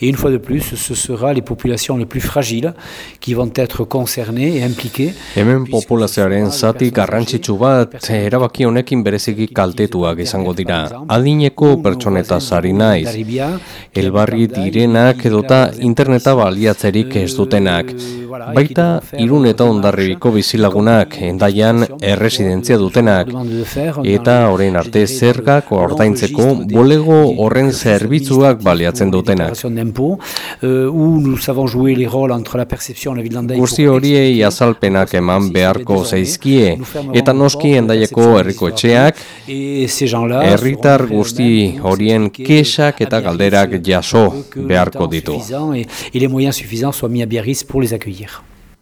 Et une fois de plus, ce sera les populations les plus fragiles qui vont être concernées et impliquées. Hemen populazioaren zati garrantzitsu bat erabaki honekin bereziki kaltetuak izango dira. Adineko pertsoneta zari naiz. Elbarri direnak edota interneta baliatzerik ez dutenak. Baita irun eta ondarribiko bizilagunak endaian erresidentzia dutenak. Eta orain arte zergak ordaintzeko bolego horren zerbitzuak baliatzen dutenak. D'impôts euh, où nous savons jouer les rôles entre la perception et la ville d'Andaï. Guzti horiei azalpenak eman beharko zaizkie eta noski endaieko herriko etxeak herritar guzti horien kesak eta galderak jaso beharko ditu. et les moyens suffisants soient mis à Biarritz pour les accueillir.